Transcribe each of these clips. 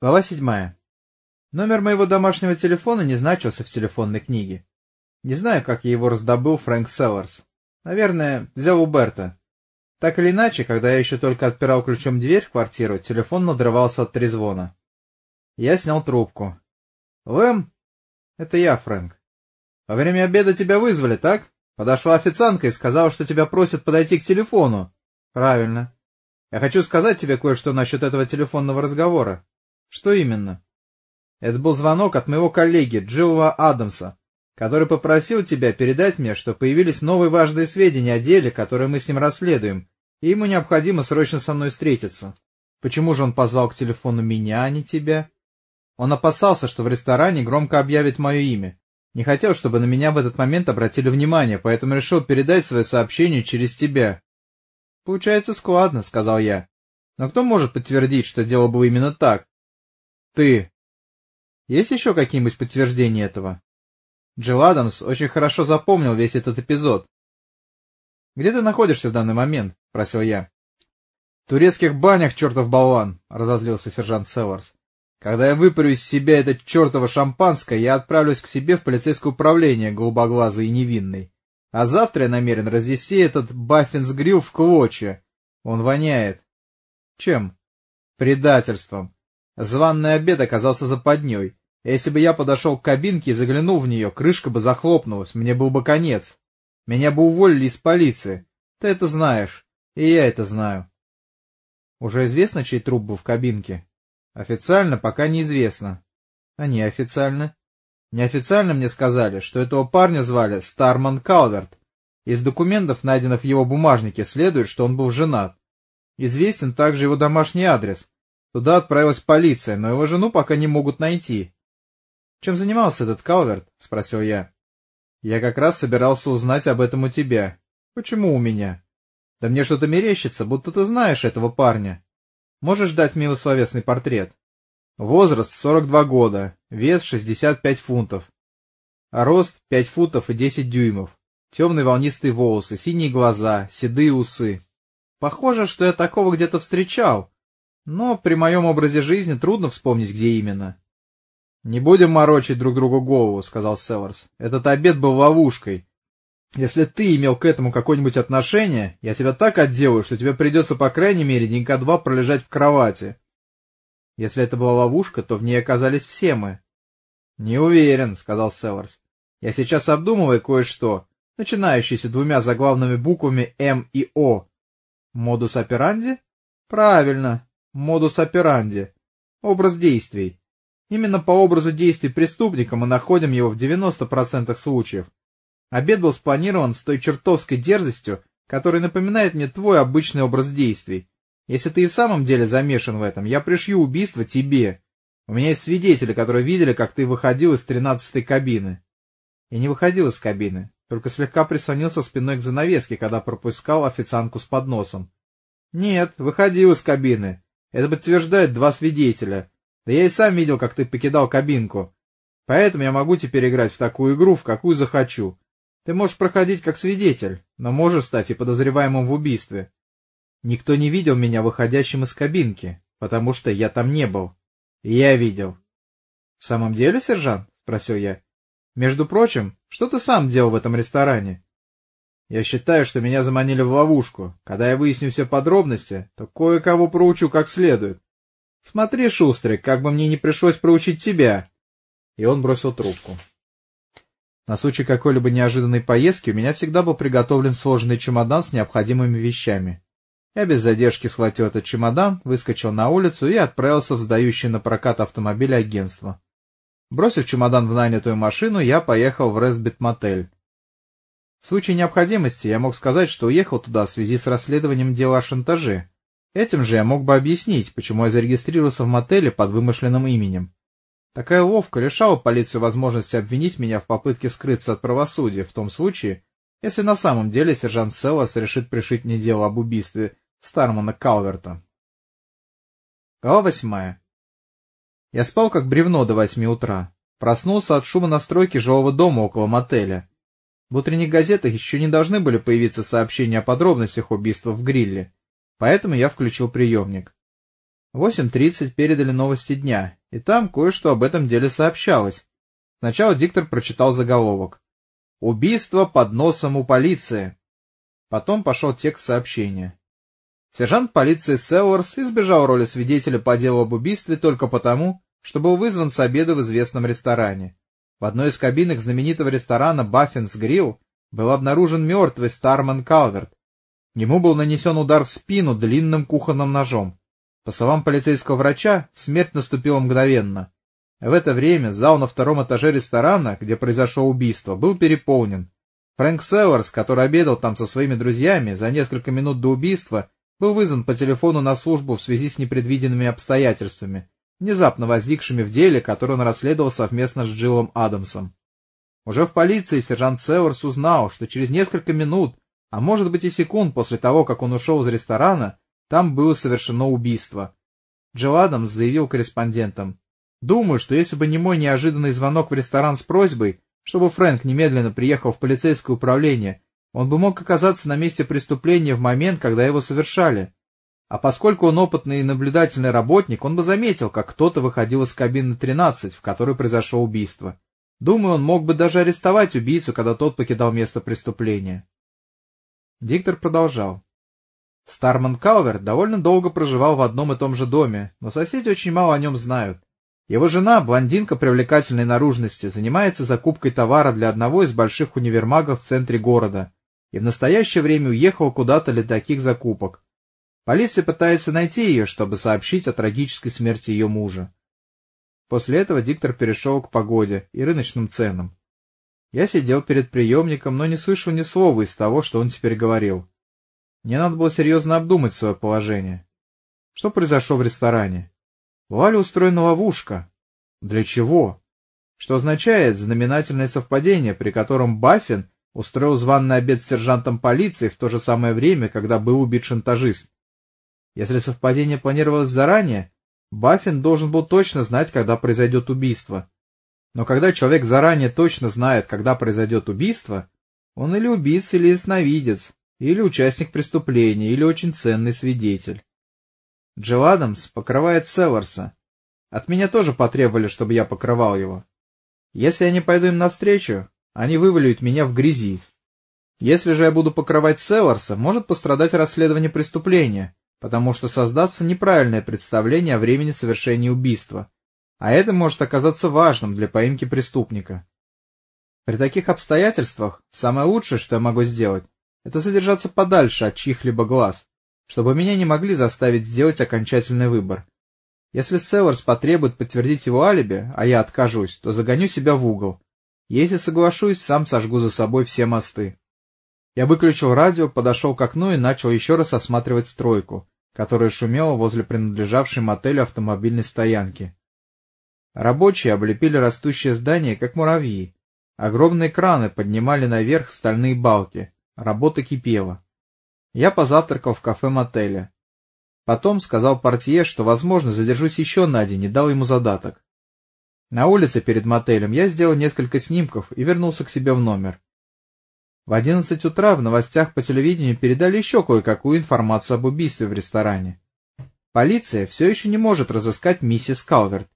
Глава седьмая. Номер моего домашнего телефона не значился в телефонной книге. Не знаю, как я его раздобыл Фрэнк Селларс. Наверное, взял у Берта. Так или иначе, когда я еще только отпирал ключом дверь в квартиру, телефон надрывался от трезвона. Я снял трубку. «Лэм?» «Это я, Фрэнк. Во время обеда тебя вызвали, так? Подошла официантка и сказала, что тебя просят подойти к телефону». «Правильно. Я хочу сказать тебе кое-что насчет этого телефонного разговора. Что именно? Это был звонок от моего коллеги Джилла Адамса, который попросил тебя передать мне, что появились новые важные сведения о деле, которое мы с ним расследуем, и ему необходимо срочно со мной встретиться. Почему же он позвал к телефону меня, а не тебя? Он опасался, что в ресторане громко объявит мое имя. Не хотел, чтобы на меня в этот момент обратили внимание, поэтому решил передать свое сообщение через тебя. — Получается складно, — сказал я. — Но кто может подтвердить, что дело было именно так? Ты. Есть еще какие-нибудь подтверждения этого? Джилл Адамс очень хорошо запомнил весь этот эпизод. «Где ты находишься в данный момент?» — просил я. «В турецких банях, чертов болван!» — разозлился сержант Северс. «Когда я выпарю из себя это чертово шампанское, я отправлюсь к себе в полицейское управление, голубоглазый и невинный. А завтра я намерен разнести этот Баффинс-грилл в клочья. Он воняет. Чем? Предательством. Званный обед оказался западней. Если бы я подошел к кабинке и заглянул в нее, крышка бы захлопнулась, мне был бы конец. Меня бы уволили из полиции. Ты это знаешь, и я это знаю. Уже известно, чей труп был в кабинке? Официально пока неизвестно. А неофициально? Неофициально мне сказали, что этого парня звали Старман Калверт. Из документов, найденных в его бумажнике, следует, что он был женат. Известен также его домашний адрес — Туда отправилась полиция, но его жену пока не могут найти. — Чем занимался этот Калверт? — спросил я. — Я как раз собирался узнать об этом у тебя. — Почему у меня? — Да мне что-то мерещится, будто ты знаешь этого парня. Можешь дать мне его словесный портрет? Возраст 42 года, вес 65 фунтов. А рост 5 футов и 10 дюймов. Темные волнистые волосы, синие глаза, седые усы. Похоже, что я такого где-то встречал, но при моем образе жизни трудно вспомнить, где именно. — Не будем морочить друг другу голову, — сказал Северс. — Этот обед был ловушкой. Если ты имел к этому какое-нибудь отношение, я тебя так отделаю, что тебе придется по крайней мере денька два пролежать в кровати. Если это была ловушка, то в ней оказались все мы. — Не уверен, — сказал Северс. — Я сейчас обдумываю кое-что, начинающееся двумя заглавными буквами М и О. Модус операнди? Правильно. Модус операнди. Образ действий. Именно по образу действий преступника мы находим его в 90% случаев. Обед был спланирован с той чертовской дерзостью, которая напоминает мне твой обычный образ действий. Если ты и в самом деле замешан в этом, я пришью убийство тебе. У меня есть свидетели, которые видели, как ты выходил из тринадцатой кабины. Я не выходил из кабины, только слегка прислонился спиной к занавеске, когда пропускал официантку с подносом. Нет, выходил из кабины. Это подтверждают два свидетеля. Да я и сам видел, как ты покидал кабинку. Поэтому я могу теперь играть в такую игру, в какую захочу. Ты можешь проходить как свидетель, но можешь стать и подозреваемым в убийстве. Никто не видел меня выходящим из кабинки, потому что я там не был. я видел. — В самом деле, сержант? — спросил я. — Между прочим, что ты сам делал в этом ресторане? Я считаю, что меня заманили в ловушку. Когда я выясню все подробности, то кое-кого проучу как следует. Смотри, Шустрик, как бы мне не пришлось проучить тебя. И он бросил трубку. На случай какой-либо неожиданной поездки у меня всегда был приготовлен сложенный чемодан с необходимыми вещами. Я без задержки схватил этот чемодан, выскочил на улицу и отправился в сдающее на прокат автомобиль агентство. Бросив чемодан в нанятую машину, я поехал в Рестбит-мотель. В случае необходимости я мог сказать, что уехал туда в связи с расследованием дела о шантаже. Этим же я мог бы объяснить, почему я зарегистрировался в мотеле под вымышленным именем. Такая ловка лишала полицию возможности обвинить меня в попытке скрыться от правосудия в том случае, если на самом деле сержант Селлас решит пришить мне дело об убийстве Стармана Калверта. Глава восьмая. Я спал как бревно до восьми утра. Проснулся от шума настройки жилого дома около мотеля. В утренних газетах еще не должны были появиться сообщения о подробностях убийства в грилле, поэтому я включил приемник. В 8.30 передали новости дня, и там кое-что об этом деле сообщалось. Сначала диктор прочитал заголовок. «Убийство под носом у полиции». Потом пошел текст сообщения. Сержант полиции Селлорс избежал роли свидетеля по делу об убийстве только потому, что был вызван с обеда в известном ресторане. В одной из кабинок знаменитого ресторана «Баффинс Грилл» был обнаружен мертвый Старман Калверт. Ему был нанесен удар в спину длинным кухонным ножом. По словам полицейского врача, смерть наступила мгновенно. В это время зал на втором этаже ресторана, где произошло убийство, был переполнен. Фрэнк Селлерс, который обедал там со своими друзьями, за несколько минут до убийства был вызван по телефону на службу в связи с непредвиденными обстоятельствами, внезапно возникшими в деле, которое он расследовал совместно с Джилом Адамсом. Уже в полиции сержант Северс узнал, что через несколько минут, а может быть и секунд после того, как он ушел из ресторана, там было совершено убийство. Джилл Адамс заявил корреспондентам. «Думаю, что если бы не мой неожиданный звонок в ресторан с просьбой, чтобы Фрэнк немедленно приехал в полицейское управление, он бы мог оказаться на месте преступления в момент, когда его совершали. А поскольку он опытный и наблюдательный работник, он бы заметил, как кто-то выходил из кабины 13, в которой произошло убийство. Думаю, он мог бы даже арестовать убийцу, когда тот покидал место преступления. Диктор продолжал. Старман Калвер довольно долго проживал в одном и том же доме, но соседи очень мало о нем знают. Его жена, блондинка привлекательной наружности, занимается закупкой товара для одного из больших универмагов в центре города и в настоящее время уехала куда-то для таких закупок. Полиция пытается найти ее, чтобы сообщить о трагической смерти ее мужа. После этого диктор перешел к погоде и рыночным ценам. Я сидел перед приемником, но не слышал ни слова из того, что он теперь говорил. Мне надо было серьезно обдумать свое положение. Что произошло в ресторане? Была ли устроена ловушка? Для чего? Что означает знаменательное совпадение, при котором Баффин устроил званный обед с сержантом полиции в то же самое время, когда был убит шантажист? Если совпадение планировалось заранее, Баффин должен был точно знать, когда произойдет убийство. Но когда человек заранее точно знает, когда произойдет убийство, он или убийца, или ясновидец, или участник преступления, или очень ценный свидетель. Джилл Адамс покрывает Селларса. От меня тоже потребовали, чтобы я покрывал его. Если я не пойду им навстречу, они вывалят меня в грязи. Если же я буду покрывать Селларса, может пострадать расследование преступления, потому что создастся неправильное представление о времени совершения убийства, а это может оказаться важным для поимки преступника. При таких обстоятельствах самое лучшее, что я могу сделать, это задержаться подальше от чьих-либо глаз, чтобы меня не могли заставить сделать окончательный выбор. Если Селларс потребует подтвердить его алиби, а я откажусь, то загоню себя в угол. Если соглашусь, сам сожгу за собой все мосты. Я выключил радио, подошел к окну и начал еще раз осматривать стройку, которая шумела возле принадлежавшей мотелю автомобильной стоянки. Рабочие облепили растущее здание, как муравьи. Огромные краны поднимали наверх стальные балки. Работа кипела. Я позавтракал в кафе мотеля. Потом сказал портье, что, возможно, задержусь еще на день и дал ему задаток. На улице перед мотелем я сделал несколько снимков и вернулся к себе в номер. В одиннадцать утра в новостях по телевидению передали еще кое-какую информацию об убийстве в ресторане. Полиция все еще не может разыскать миссис Калверт,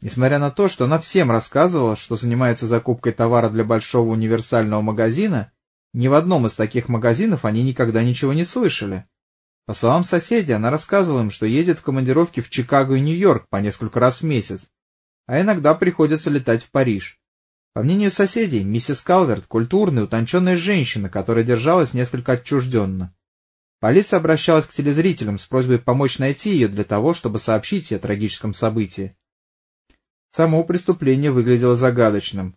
несмотря на то, что она всем рассказывала, что занимается закупкой товара для большого универсального магазина, ни в одном из таких магазинов они никогда ничего не слышали. По словам соседей, она рассказывала им, что ездит в командировки в Чикаго и Нью-Йорк по несколько раз в месяц, а иногда приходится летать в Париж. По мнению соседей, миссис Калверт — культурная, утонченная женщина, которая держалась несколько отчужденно. Полиция обращалась к телезрителям с просьбой помочь найти ее для того, чтобы сообщить ей о трагическом событии. Само преступление выглядело загадочным.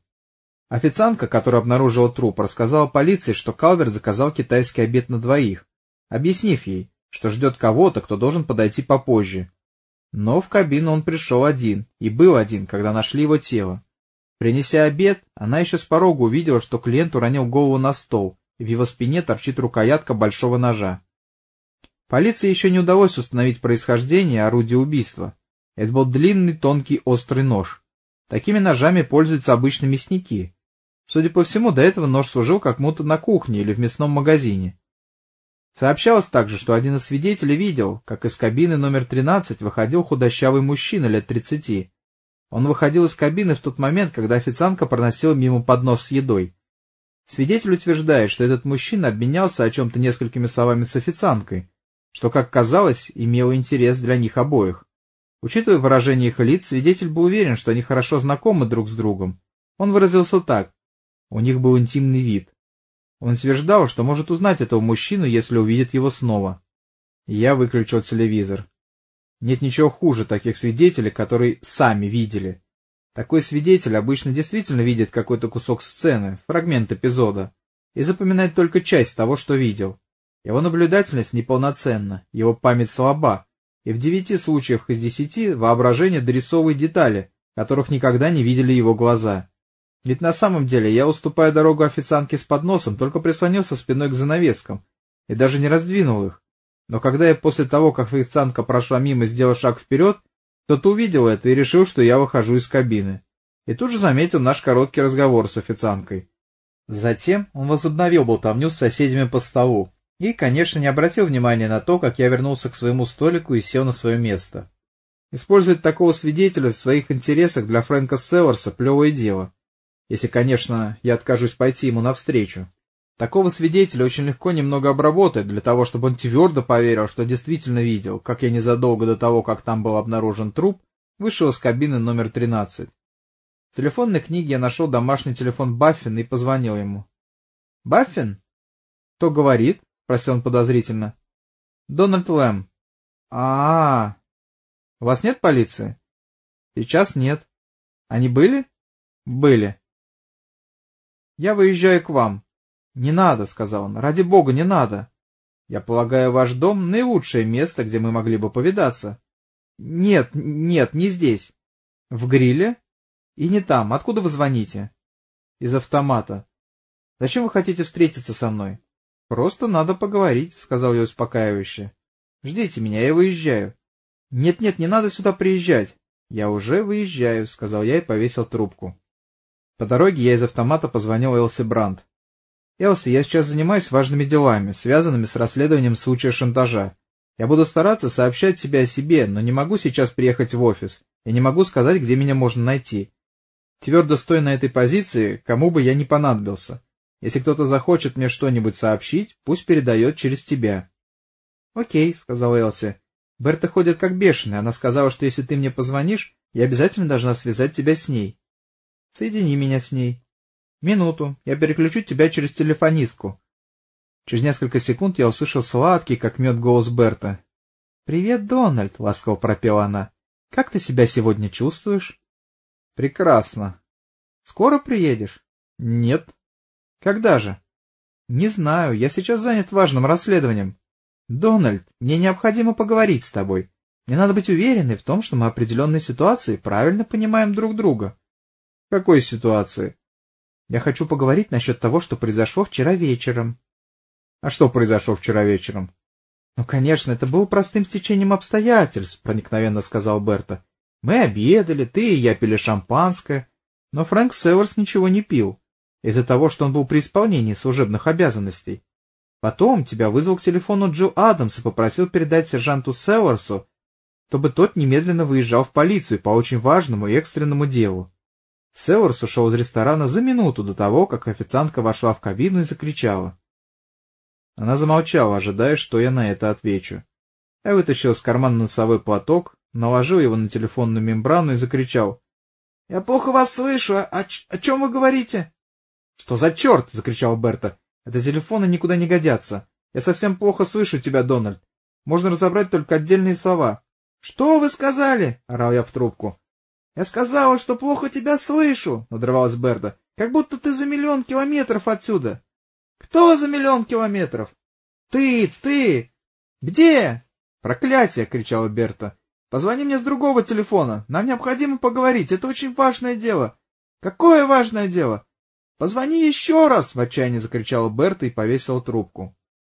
Официантка, которая обнаружила труп, рассказала полиции, что Калверт заказал китайский обед на двоих, объяснив ей, что ждет кого-то, кто должен подойти попозже. Но в кабину он пришел один, и был один, когда нашли его тело. Принеся обед, она еще с порога увидела, что клиент уронил голову на стол, и в его спине торчит рукоятка большого ножа. Полиции еще не удалось установить происхождение орудия убийства. Это был длинный, тонкий, острый нож. Такими ножами пользуются обычно мясники. Судя по всему, до этого нож служил как будто на кухне или в мясном магазине. Сообщалось также, что один из свидетелей видел, как из кабины номер 13 выходил худощавый мужчина лет 30. Он выходил из кабины в тот момент, когда официантка проносила мимо поднос с едой. Свидетель утверждает, что этот мужчина обменялся о чем-то несколькими словами с официанткой, что, как казалось, имело интерес для них обоих. Учитывая выражение их лиц, свидетель был уверен, что они хорошо знакомы друг с другом. Он выразился так. У них был интимный вид. Он утверждал, что может узнать этого мужчину, если увидит его снова. Я выключил телевизор. Нет ничего хуже таких свидетелей, которые сами видели. Такой свидетель обычно действительно видит какой-то кусок сцены, фрагмент эпизода, и запоминает только часть того, что видел. Его наблюдательность неполноценна, его память слаба, и в девяти случаях из десяти воображение дорисовывает детали, которых никогда не видели его глаза. Ведь на самом деле я, уступая дорогу официантке с подносом, только прислонился спиной к занавескам и даже не раздвинул их. Но когда я после того, как официантка прошла мимо, сделал шаг вперед, кто-то увидел это и решил, что я выхожу из кабины. И тут же заметил наш короткий разговор с официанткой. Затем он возобновил болтовню с соседями по столу, и, конечно, не обратил внимания на то, как я вернулся к своему столику и сел на свое место. Использовать такого свидетеля в своих интересах для Фрэнка Селларса — плевое дело. Если, конечно, я откажусь пойти ему навстречу. Такого свидетеля очень легко немного обработать, для того, чтобы он твердо поверил, что действительно видел, как я незадолго до того, как там был обнаружен труп, вышел из кабины номер 13. В телефонной книге я нашел домашний телефон Баффина и позвонил ему. — Баффин? — Кто говорит? — спросил он подозрительно. — Дональд Лэм. А — А-а-а. — У вас нет полиции? — Сейчас нет. — Они были? — Были. — Я выезжаю к вам. — Не надо, — сказал он. — Ради бога, не надо. Я полагаю, ваш дом — наилучшее место, где мы могли бы повидаться. — Нет, нет, не здесь. — В гриле? — И не там. Откуда вы звоните? — Из автомата. — Зачем вы хотите встретиться со мной? — Просто надо поговорить, — сказал я успокаивающе. — Ждите меня, я выезжаю. Нет, — Нет-нет, не надо сюда приезжать. — Я уже выезжаю, — сказал я и повесил трубку. По дороге я из автомата позвонил Элси Брандт. — Элси, я сейчас занимаюсь важными делами, связанными с расследованием случая шантажа. Я буду стараться сообщать тебе о себе, но не могу сейчас приехать в офис. Я не могу сказать, где меня можно найти. Твердо стоя на этой позиции, кому бы я ни понадобился. Если кто-то захочет мне что-нибудь сообщить, пусть передает через тебя. — Окей, — сказал Элси. — Берта ходит как бешеная. Она сказала, что если ты мне позвонишь, я обязательно должна связать тебя с ней. — Соедини меня с ней. — Минуту. Я переключу тебя через телефонистку. Через несколько секунд я услышал сладкий, как мед, голос Берта. — Привет, Дональд, — ласково пропела она. — Как ты себя сегодня чувствуешь? — Прекрасно. — Скоро приедешь? — Нет. Когда же? Не знаю, я сейчас занят важным расследованием. Дональд, мне необходимо поговорить с тобой. Мне надо быть уверенной в том, что мы определенной ситуации правильно понимаем друг друга. Какой ситуации? Я хочу поговорить насчет того, что произошло вчера вечером. А что произошло вчера вечером? Ну, конечно, это было простым стечением обстоятельств, проникновенно сказал Берта. Мы обедали, ты и я пили шампанское, но Фрэнк Северс ничего не пил из-за того, что он был при исполнении служебных обязанностей. Потом тебя вызвал к телефону Джилл Адамс и попросил передать сержанту Селларсу, чтобы тот немедленно выезжал в полицию по очень важному и экстренному делу. Селларс ушел из ресторана за минуту до того, как официантка вошла в кабину и закричала. Она замолчала, ожидая, что я на это отвечу. Я вытащил из кармана носовой платок, наложил его на телефонную мембрану и закричал. — Я плохо вас слышу. О, о чем вы говорите? — Что за черт? — закричал Берта. — Это телефоны никуда не годятся. Я совсем плохо слышу тебя, Дональд. Можно разобрать только отдельные слова. — Что вы сказали? — орал я в трубку. — Я сказала, что плохо тебя слышу, — надрывалась Берта. — Как будто ты за миллион километров отсюда. — Кто за миллион километров? — Ты, ты! Где? — Проклятие! — кричала Берта. — Позвони мне с другого телефона. Нам необходимо поговорить. Это очень важное дело. — Какое важное дело? — Позвони еще раз! — в отчаянии закричала Берта и повесила трубку.